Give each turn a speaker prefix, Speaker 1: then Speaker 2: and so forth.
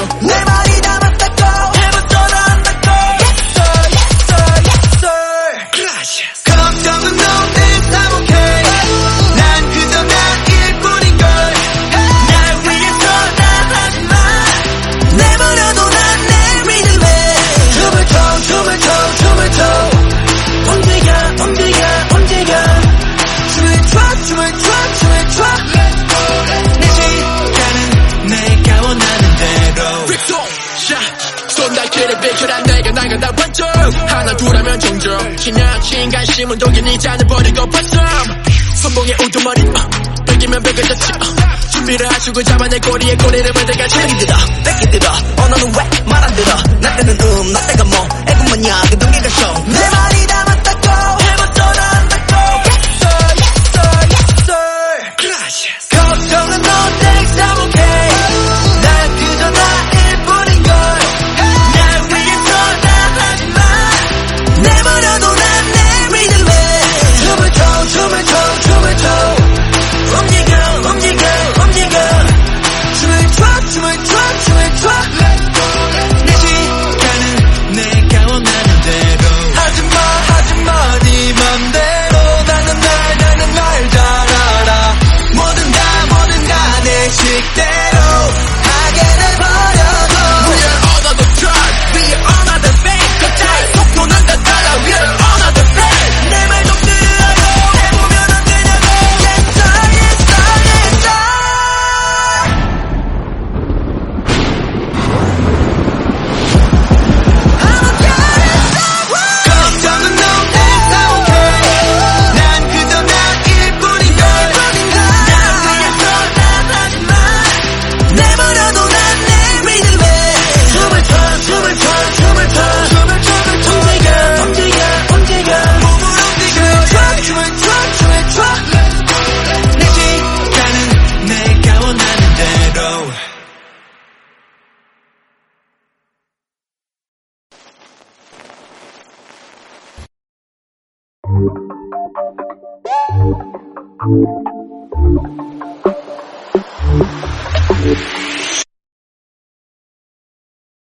Speaker 1: Never 종종 지나친 관심은 독인이 잔을 버리고 벗삼 선봉의 우두머리 어, 백이면 백을 젖혀 준비를 하시고 잡아낼 꼬리에 꼬리를
Speaker 2: 만들같이 백이 들어 백이 들어 언어는 왜?
Speaker 3: Thank you.